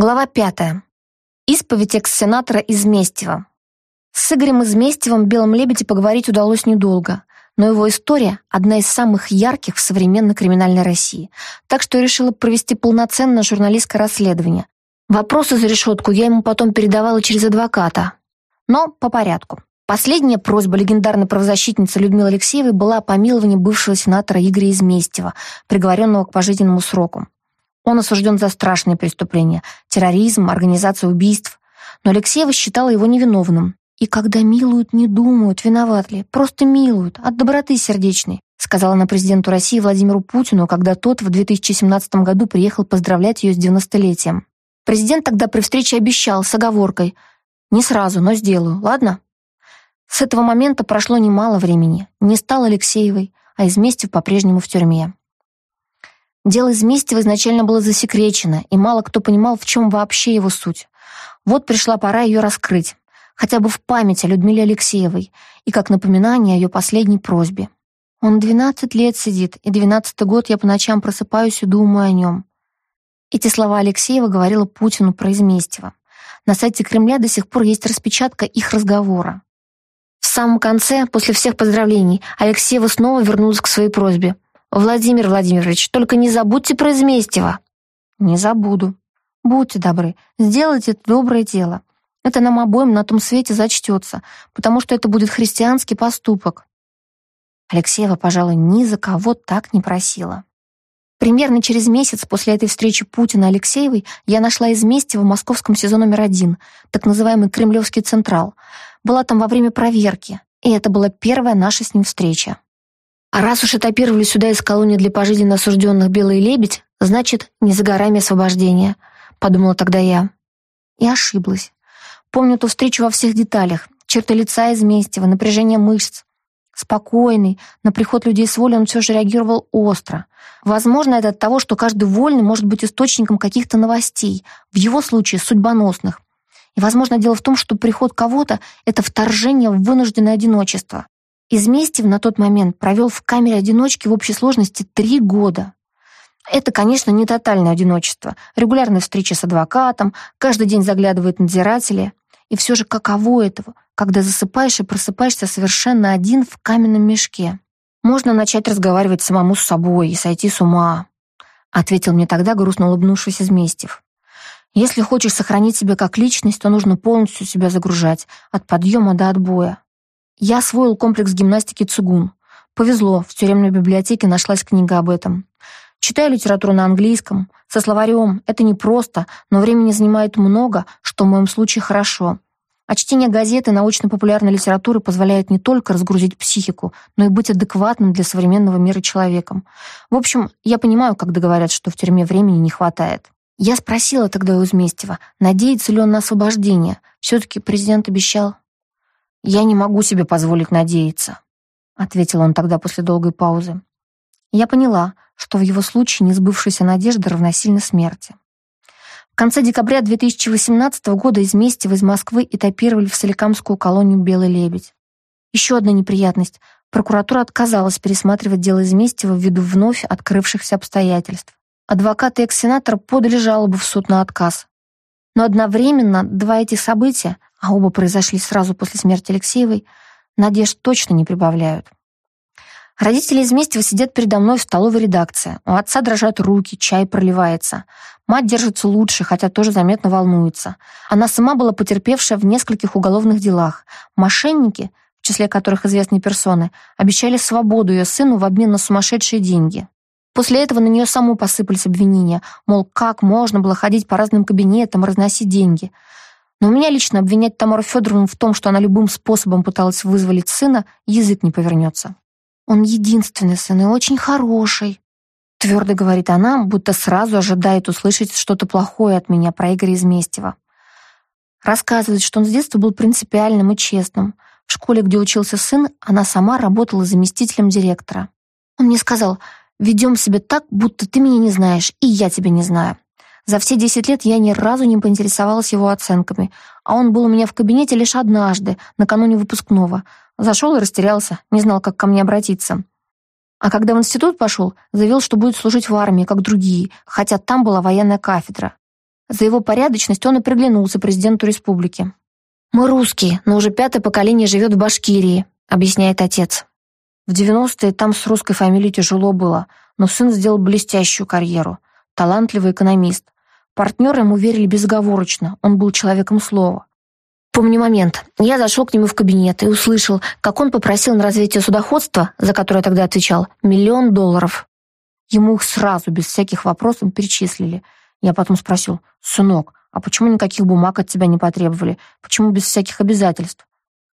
Глава пятая. Исповедь экс-сенатора Изместьева. С Игорем Изместьевым «Белом лебеде» поговорить удалось недолго, но его история – одна из самых ярких в современной криминальной России, так что я решила провести полноценное журналистское расследование. Вопросы за решетку я ему потом передавала через адвоката. Но по порядку. Последняя просьба легендарной правозащитницы Людмилы Алексеевой была о помиловании бывшего сенатора Игоря Изместьева, приговоренного к пожизненному сроку. Он осужден за страшные преступления – терроризм, организацию убийств. Но Алексеева считала его невиновным. «И когда милуют, не думают, виноват ли. Просто милуют, от доброты сердечной», сказала она президенту России Владимиру Путину, когда тот в 2017 году приехал поздравлять ее с 90-летием. Президент тогда при встрече обещал с оговоркой «Не сразу, но сделаю, ладно?» С этого момента прошло немало времени. Не стал Алексеевой, а Изместьев по-прежнему в тюрьме. Дело Изместьева изначально было засекречено, и мало кто понимал, в чем вообще его суть. Вот пришла пора ее раскрыть, хотя бы в память о Людмиле Алексеевой и как напоминание о ее последней просьбе. Он 12 лет сидит, и 12 год я по ночам просыпаюсь и думаю о нем. Эти слова Алексеева говорила Путину про Изместьева. На сайте Кремля до сих пор есть распечатка их разговора. В самом конце, после всех поздравлений, Алексеева снова вернулась к своей просьбе — «Владимир Владимирович, только не забудьте про Изместьева». «Не забуду. Будьте добры, сделайте доброе дело. Это нам обоим на том свете зачтется, потому что это будет христианский поступок». Алексеева, пожалуй, ни за кого так не просила. Примерно через месяц после этой встречи Путина Алексеевой я нашла Изместьева в московском СИЗО номер один, так называемый Кремлевский Централ. Была там во время проверки, и это была первая наша с ним встреча. А раз уж этапировали сюда из колонии для пожизненно осужденных «Белый лебедь», значит, не за горами освобождения, подумала тогда я. И ошиблась. Помню ту встречу во всех деталях. Черты лица из Местева, напряжение мышц. Спокойный, на приход людей с воли он все же реагировал остро. Возможно, это от того, что каждый вольный может быть источником каких-то новостей, в его случае судьбоносных. И, возможно, дело в том, что приход кого-то — это вторжение в вынужденное одиночество. Изместив на тот момент провел в камере одиночки в общей сложности три года. Это, конечно, не тотальное одиночество. Регулярные встречи с адвокатом, каждый день заглядывают надзиратели. И все же каково этого, когда засыпаешь и просыпаешься совершенно один в каменном мешке? Можно начать разговаривать самому с собой и сойти с ума, ответил мне тогда, грустно улыбнувшись Изместив. Если хочешь сохранить себя как личность, то нужно полностью себя загружать, от подъема до отбоя. Я освоил комплекс гимнастики цигун. Повезло, в тюремной библиотеке нашлась книга об этом. Читаю литературу на английском. Со словарем это непросто, но времени занимает много, что в моем случае хорошо. А чтение газеты научно-популярной литературы позволяет не только разгрузить психику, но и быть адекватным для современного мира человеком. В общем, я понимаю, когда говорят, что в тюрьме времени не хватает. Я спросила тогда у Изместьева, надеется ли он на освобождение. Все-таки президент обещал. «Я не могу себе позволить надеяться», — ответил он тогда после долгой паузы. Я поняла, что в его случае несбывшаяся надежда равносильна смерти. В конце декабря 2018 года из Местева из Москвы этапировали в Соликамскую колонию «Белый лебедь». Еще одна неприятность. Прокуратура отказалась пересматривать дело Изместьева ввиду вновь открывшихся обстоятельств. Адвокаты экс-сенатора подали жалобу в суд на отказ. Но одновременно два этих события а оба произошли сразу после смерти Алексеевой, надежд точно не прибавляют. Родители из Местева сидят передо мной в столовой редакции. У отца дрожат руки, чай проливается. Мать держится лучше, хотя тоже заметно волнуется. Она сама была потерпевшая в нескольких уголовных делах. Мошенники, в числе которых известные персоны, обещали свободу ее сыну в обмен на сумасшедшие деньги. После этого на нее саму посыпались обвинения, мол, как можно было ходить по разным кабинетам, разносить деньги – но у меня лично обвинять Тамару Федоровну в том, что она любым способом пыталась вызволить сына, язык не повернется. Он единственный сын и очень хороший, твердо говорит она, будто сразу ожидает услышать что-то плохое от меня про Игоря Изместьева. Рассказывает, что он с детства был принципиальным и честным. В школе, где учился сын, она сама работала заместителем директора. Он мне сказал, ведем себя так, будто ты меня не знаешь, и я тебя не знаю. За все 10 лет я ни разу не поинтересовалась его оценками, а он был у меня в кабинете лишь однажды, накануне выпускного. Зашел и растерялся, не знал, как ко мне обратиться. А когда в институт пошел, заявил, что будет служить в армии, как другие, хотя там была военная кафедра. За его порядочность он и приглянулся президенту республики. «Мы русские, но уже пятое поколение живет в Башкирии», — объясняет отец. В 90-е там с русской фамилией тяжело было, но сын сделал блестящую карьеру. Талантливый экономист. Партнеры ему верили безоговорочно, он был человеком слова. Помню момент. Я зашел к нему в кабинет и услышал, как он попросил на развитие судоходства, за которое тогда отвечал, миллион долларов. Ему их сразу, без всяких вопросов, перечислили. Я потом спросил, «Сынок, а почему никаких бумаг от тебя не потребовали? Почему без всяких обязательств?»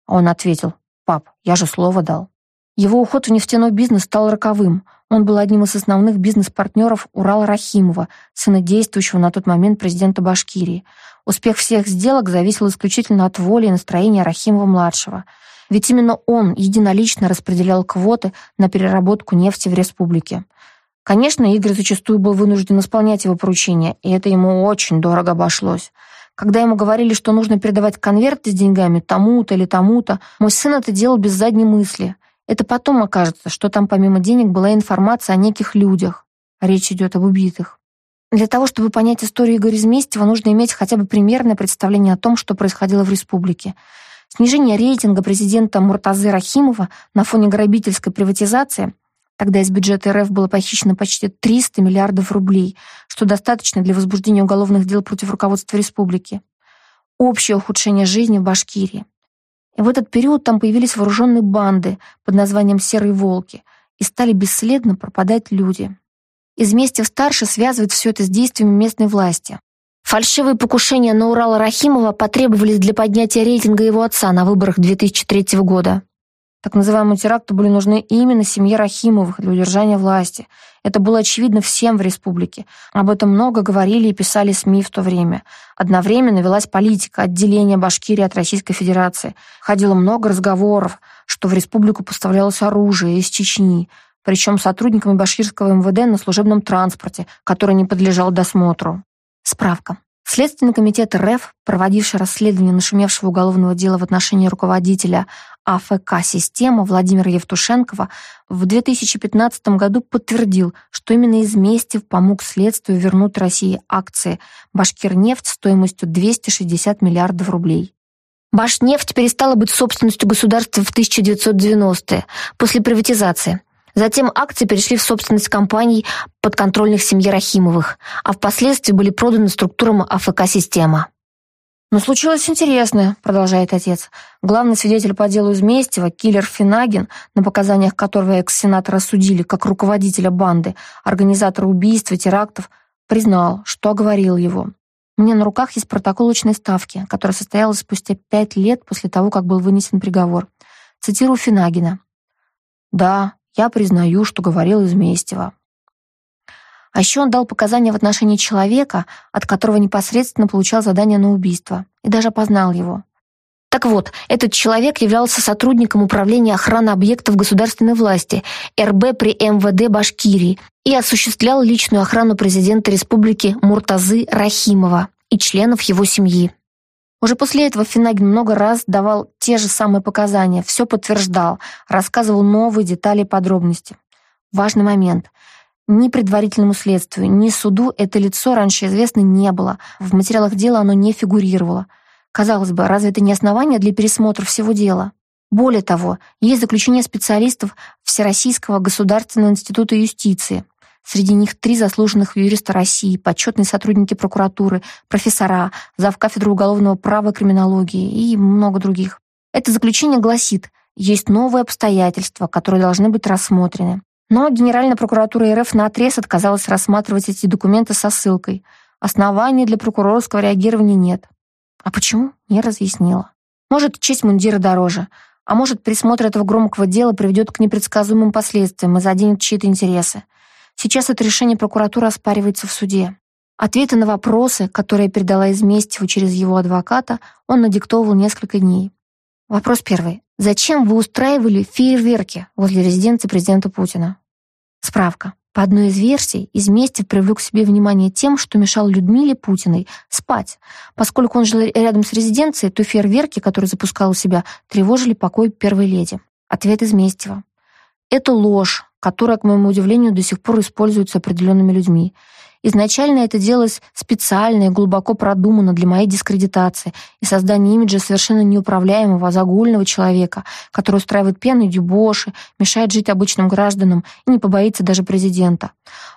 Он ответил, «Пап, я же слово дал». Его уход в нефтяной бизнес стал роковым. Он был одним из основных бизнес-партнеров Урала Рахимова, сына действующего на тот момент президента Башкирии. Успех всех сделок зависел исключительно от воли и настроения Рахимова-младшего. Ведь именно он единолично распределял квоты на переработку нефти в республике. Конечно, Игорь зачастую был вынужден исполнять его поручения, и это ему очень дорого обошлось. Когда ему говорили, что нужно передавать конверты с деньгами тому-то или тому-то, мой сын это делал без задней мысли. Это потом окажется, что там помимо денег была информация о неких людях. Речь идет об убитых. Для того, чтобы понять историю Игоря Изместьева, нужно иметь хотя бы примерное представление о том, что происходило в республике. Снижение рейтинга президента Муртазы Рахимова на фоне грабительской приватизации Тогда из бюджета РФ было похищено почти 300 миллиардов рублей, что достаточно для возбуждения уголовных дел против руководства республики. Общее ухудшение жизни в Башкирии. И в этот период там появились вооруженные банды под названием «Серые волки» и стали бесследно пропадать люди. Изместьев-старший связывает все это с действиями местной власти. Фальшивые покушения на Урала Рахимова потребовались для поднятия рейтинга его отца на выборах 2003 года. Так называемые теракты были нужны именно семье Рахимовых для удержания власти. Это было очевидно всем в республике. Об этом много говорили и писали СМИ в то время. Одновременно велась политика отделения Башкирии от Российской Федерации. Ходило много разговоров, что в республику поставлялось оружие из Чечни, причем сотрудниками башкирского МВД на служебном транспорте, который не подлежал досмотру. Справка. Следственный комитет РФ, проводивший расследование нашумевшего уголовного дела в отношении руководителя АФК «Система» Владимира Евтушенкова в 2015 году подтвердил, что именно Изместьев помог следствию вернуть России акции «Башкирнефть» стоимостью 260 миллиардов рублей. Башнефть перестала быть собственностью государства в 1990-е, после приватизации. Затем акции перешли в собственность компаний подконтрольных семье Рахимовых, а впоследствии были проданы структурам АФК-система. «Но случилось интересное», — продолжает отец. Главный свидетель по делу Изместьева, киллер Финагин, на показаниях которого экс-сенатора судили как руководителя банды, организатора убийств и терактов, признал, что оговорил его. Мне на руках есть протокол очной ставки, которая состоялась спустя пять лет после того, как был вынесен приговор. Цитирую Финагина. «Да, я признаю, что говорил Изместьева. А еще он дал показания в отношении человека, от которого непосредственно получал задание на убийство, и даже опознал его. Так вот, этот человек являлся сотрудником управления охраны объектов государственной власти РБ при МВД Башкирии и осуществлял личную охрану президента республики Муртазы Рахимова и членов его семьи. Уже после этого Финагин много раз давал те же самые показания, все подтверждал, рассказывал новые детали и подробности. Важный момент. Ни предварительному следствию, ни суду это лицо раньше известно не было. В материалах дела оно не фигурировало. Казалось бы, разве это не основание для пересмотра всего дела? Более того, есть заключение специалистов Всероссийского государственного института юстиции. Среди них три заслуженных юриста России, почетные сотрудники прокуратуры, профессора, завкафедры уголовного права и криминологии и много других. Это заключение гласит, есть новые обстоятельства, которые должны быть рассмотрены. Но Генеральная прокуратура РФ наотрез отказалась рассматривать эти документы со ссылкой. Оснований для прокурорского реагирования нет. А почему? Не разъяснила. Может, честь мундира дороже. А может, присмотр этого громкого дела приведет к непредсказуемым последствиям и заденет чьи-то интересы. Сейчас это решение прокуратуры оспаривается в суде. Ответы на вопросы, которые передала Изместьеву через его адвоката, он надиктовывал несколько дней. Вопрос первый. Зачем вы устраивали фейерверки возле резиденции президента Путина? Справка. По одной из версий, Изместьев привлек к себе внимание тем, что мешал Людмиле Путиной спать. Поскольку он жил рядом с резиденцией, то фейерверки, которые запускал у себя, тревожили покой первой леди. Ответ Изместьева. Это ложь, которая, к моему удивлению, до сих пор используется определенными людьми. Изначально это делалось специально и глубоко продумано для моей дискредитации и создания имиджа совершенно неуправляемого, загульного человека, который устраивает пьяные дебоши, мешает жить обычным гражданам и не побоится даже президента.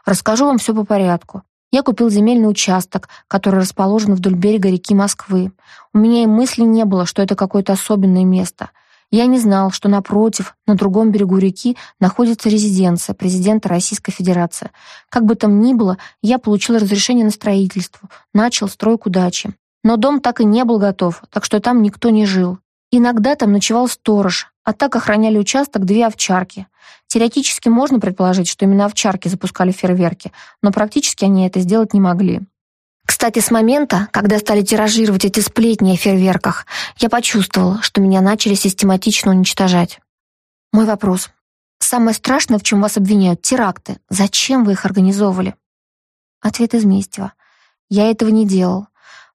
Расскажу вам все по порядку. Я купил земельный участок, который расположен вдоль берега реки Москвы. У меня и мысли не было, что это какое-то особенное место — я не знал, что напротив, на другом берегу реки, находится резиденция президента Российской Федерации. Как бы там ни было, я получил разрешение на строительство, начал стройку дачи. Но дом так и не был готов, так что там никто не жил. Иногда там ночевал сторож, а так охраняли участок две овчарки. Теоретически можно предположить, что именно овчарки запускали фейерверки, но практически они это сделать не могли. Кстати, с момента, когда стали тиражировать эти сплетни о фейерверках, я почувствовала, что меня начали систематично уничтожать. Мой вопрос. Самое страшное, в чем вас обвиняют, теракты. Зачем вы их организовывали? Ответ из Местева. Я этого не делал.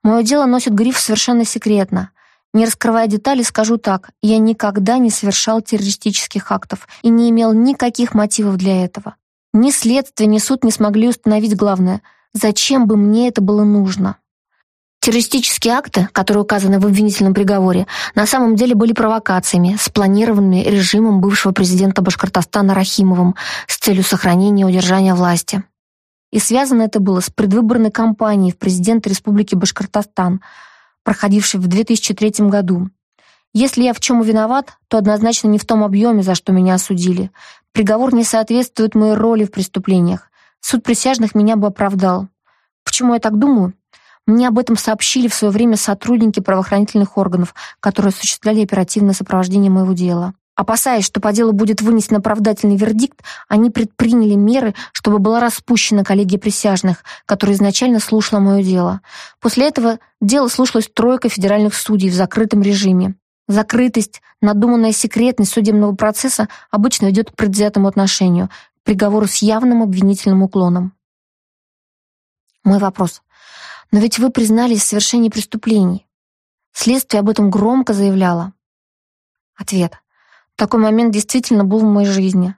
Мое дело носит гриф совершенно секретно. Не раскрывая детали, скажу так. Я никогда не совершал террористических актов и не имел никаких мотивов для этого. Ни следствие, ни суд не смогли установить главное — Зачем бы мне это было нужно? Террористические акты, которые указаны в обвинительном приговоре, на самом деле были провокациями, спланированными режимом бывшего президента Башкортостана Рахимовым с целью сохранения и удержания власти. И связано это было с предвыборной кампанией в президента Республики Башкортостан, проходившей в 2003 году. Если я в чем виноват, то однозначно не в том объеме, за что меня осудили. Приговор не соответствует моей роли в преступлениях. Суд присяжных меня бы оправдал. Почему я так думаю? Мне об этом сообщили в свое время сотрудники правоохранительных органов, которые осуществляли оперативное сопровождение моего дела. Опасаясь, что по делу будет вынесен оправдательный вердикт, они предприняли меры, чтобы была распущена коллегия присяжных, которая изначально слушала мое дело. После этого дело слушалось тройка федеральных судей в закрытом режиме. Закрытость, надуманная секретность судебного процесса обычно ведет к предвзятому отношению, приговору с явным обвинительным уклоном. Мой вопрос. Но ведь вы признались в совершении преступлений. Следствие об этом громко заявляло. Ответ. Такой момент действительно был в моей жизни.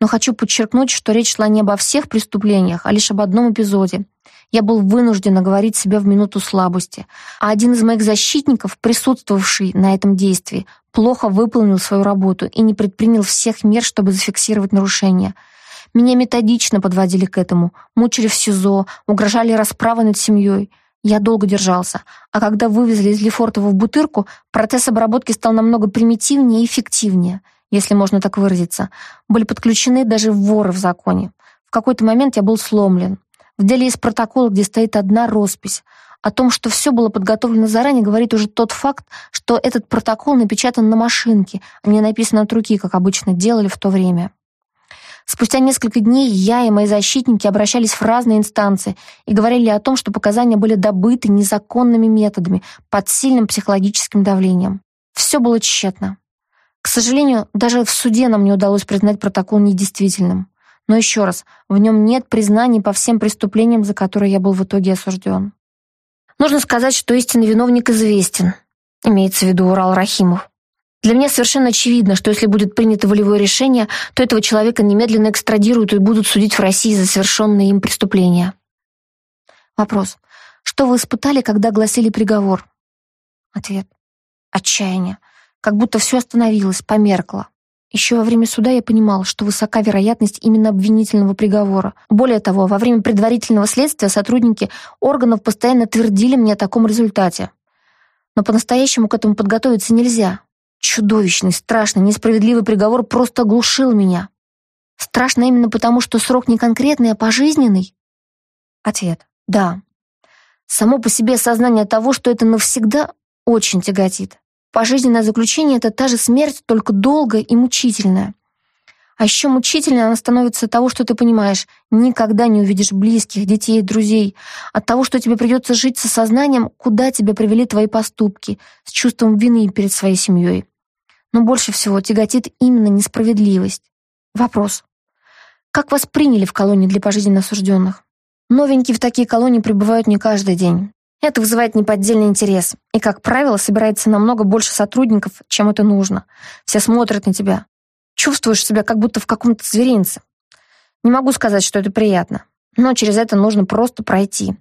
Но хочу подчеркнуть, что речь шла не обо всех преступлениях, а лишь об одном эпизоде. Я был вынужден оговорить себя в минуту слабости, а один из моих защитников, присутствовавший на этом действии, плохо выполнил свою работу и не предпринял всех мер, чтобы зафиксировать нарушение — меня методично подводили к этому, мучили в СИЗО, угрожали расправой над семьей. Я долго держался, а когда вывезли из Лефортово в Бутырку, процесс обработки стал намного примитивнее и эффективнее, если можно так выразиться. Были подключены даже воры в законе. В какой-то момент я был сломлен. В деле есть протокол, где стоит одна роспись. О том, что все было подготовлено заранее, говорит уже тот факт, что этот протокол напечатан на машинке, а не написан от руки, как обычно делали в то время. Спустя несколько дней я и мои защитники обращались в разные инстанции и говорили о том, что показания были добыты незаконными методами под сильным психологическим давлением. Все было тщетно. К сожалению, даже в суде нам не удалось признать протокол недействительным. Но еще раз, в нем нет признаний по всем преступлениям, за которые я был в итоге осужден. Нужно сказать, что истинный виновник известен, имеется в виду Урал Рахимов. Для меня совершенно очевидно, что если будет принято волевое решение, то этого человека немедленно экстрадируют и будут судить в России за совершенные им преступления. Вопрос. Что вы испытали, когда огласили приговор? Ответ. Отчаяние. Как будто все остановилось, померкло. Еще во время суда я понимал, что высока вероятность именно обвинительного приговора. Более того, во время предварительного следствия сотрудники органов постоянно твердили мне о таком результате. Но по-настоящему к этому подготовиться нельзя. Чудовищный, страшный, несправедливый приговор просто оглушил меня. Страшно именно потому, что срок не конкретный, а пожизненный? Ответ. Да. Само по себе осознание того, что это навсегда, очень тяготит. Пожизненное заключение — это та же смерть, только долгая и мучительная. А еще мучительно она становится от того, что ты понимаешь, никогда не увидишь близких, детей, друзей, от того, что тебе придется жить с осознанием, куда тебя привели твои поступки, с чувством вины перед своей семьей но больше всего тяготит именно несправедливость. Вопрос. Как вас приняли в колонии для пожизненно осужденных? Новенькие в такие колонии прибывают не каждый день. Это вызывает неподдельный интерес. И, как правило, собирается намного больше сотрудников, чем это нужно. Все смотрят на тебя. Чувствуешь себя как будто в каком-то зверинце. Не могу сказать, что это приятно, но через это нужно просто пройти.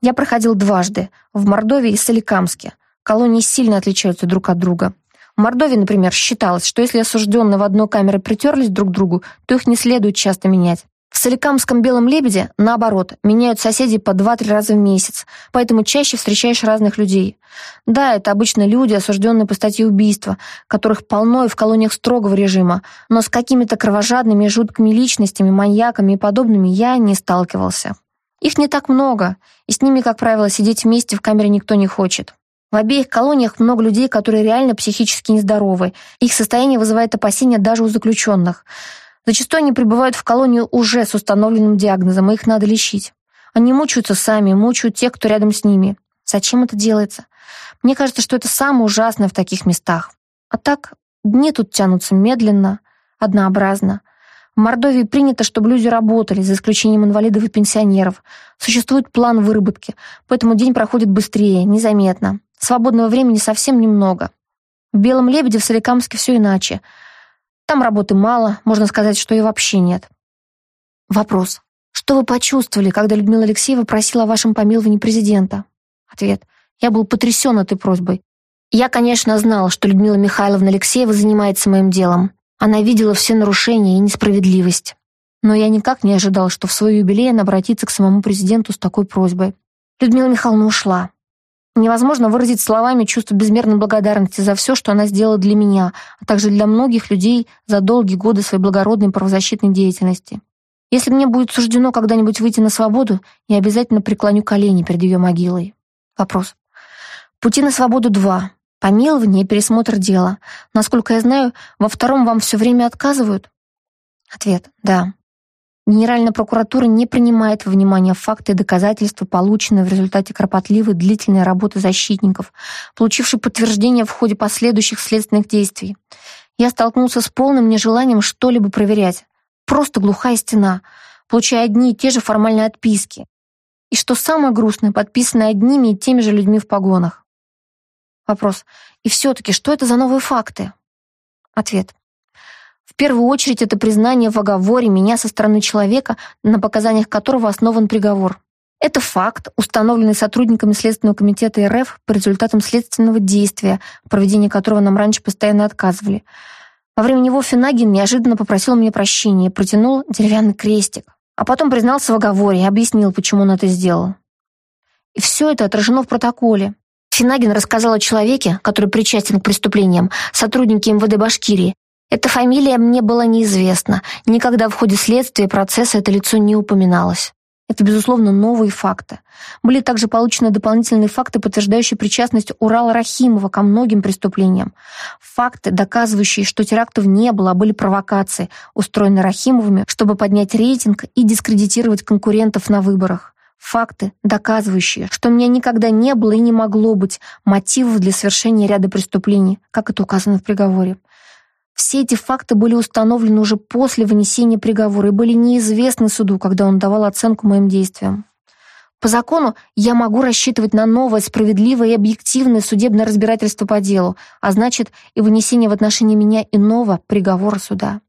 Я проходил дважды, в Мордовии и Соликамске. Колонии сильно отличаются друг от друга. В Мордовии, например, считалось, что если осужденные в одной камере притерлись друг к другу, то их не следует часто менять. В Соликамском белом лебеде, наоборот, меняют соседей по 2-3 раза в месяц, поэтому чаще встречаешь разных людей. Да, это обычно люди, осужденные по статье убийства, которых полно и в колониях строгого режима, но с какими-то кровожадными, жуткими личностями, маньяками и подобными я не сталкивался. Их не так много, и с ними, как правило, сидеть вместе в камере никто не хочет. В обеих колониях много людей, которые реально психически нездоровы. Их состояние вызывает опасения даже у заключенных – Зачастую они прибывают в колонию уже с установленным диагнозом, и их надо лечить. Они мучаются сами, мучают тех, кто рядом с ними. Зачем это делается? Мне кажется, что это самое ужасное в таких местах. А так, дни тут тянутся медленно, однообразно. В Мордовии принято, чтобы люди работали, за исключением инвалидов и пенсионеров. Существует план выработки, поэтому день проходит быстрее, незаметно. Свободного времени совсем немного. В Белом Лебеде в Соликамске все иначе — там работы мало, можно сказать, что и вообще нет. Вопрос. Что вы почувствовали, когда Людмила Алексеева просила о вашем помиловании президента? Ответ. Я был потрясен этой просьбой. Я, конечно, знал, что Людмила Михайловна Алексеева занимается моим делом. Она видела все нарушения и несправедливость. Но я никак не ожидал, что в свой юбилей она обратится к самому президенту с такой просьбой. Людмила Михайловна ушла. Невозможно выразить словами чувство безмерной благодарности за все, что она сделала для меня, а также для многих людей за долгие годы своей благородной правозащитной деятельности. Если мне будет суждено когда-нибудь выйти на свободу, я обязательно преклоню колени перед ее могилой. Вопрос. Пути на свободу два. Помилование и пересмотр дела. Насколько я знаю, во втором вам все время отказывают? Ответ. Да. Генеральная прокуратура не принимает во внимание факты и доказательства, полученные в результате кропотливой длительной работы защитников, получивших подтверждение в ходе последующих следственных действий. Я столкнулся с полным нежеланием что-либо проверять. Просто глухая стена, получая одни и те же формальные отписки. И что самое грустное, подписанные одними и теми же людьми в погонах. Вопрос. И все-таки, что это за новые факты? Ответ. В первую очередь это признание в оговоре меня со стороны человека, на показаниях которого основан приговор. Это факт, установленный сотрудниками Следственного комитета РФ по результатам следственного действия, в проведении которого нам раньше постоянно отказывали. Во время него Финагин неожиданно попросил мне прощения и протянул деревянный крестик. А потом признался в оговоре и объяснил, почему он это сделал. И все это отражено в протоколе. Финагин рассказал о человеке, который причастен к преступлениям, сотруднике МВД Башкирии, эта фамилия мне была неизвестна. Никогда в ходе следствия и процесса это лицо не упоминалось. Это, безусловно, новые факты. Были также получены дополнительные факты, подтверждающие причастность Урала Рахимова ко многим преступлениям. Факты, доказывающие, что терактов не было, а были провокации, устроенные Рахимовыми, чтобы поднять рейтинг и дискредитировать конкурентов на выборах. Факты, доказывающие, что у меня никогда не было и не могло быть мотивов для совершения ряда преступлений, как это указано в приговоре. Все эти факты были установлены уже после вынесения приговора и были неизвестны суду, когда он давал оценку моим действиям. По закону я могу рассчитывать на новое, справедливое и объективное судебное разбирательство по делу, а значит и вынесение в отношении меня иного приговора суда.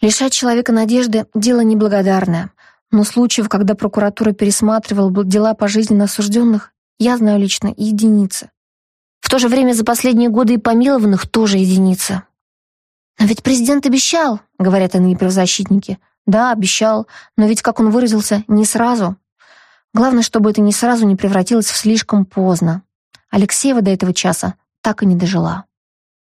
Лишать человека надежды – дело неблагодарное, но случаев, когда прокуратура пересматривала дела пожизненно осужденных, я знаю лично единицы. В то же время за последние годы и помилованных тоже единицы. «Но ведь президент обещал», — говорят иные правозащитники. «Да, обещал, но ведь, как он выразился, не сразу. Главное, чтобы это не сразу не превратилось в слишком поздно. Алексеева до этого часа так и не дожила».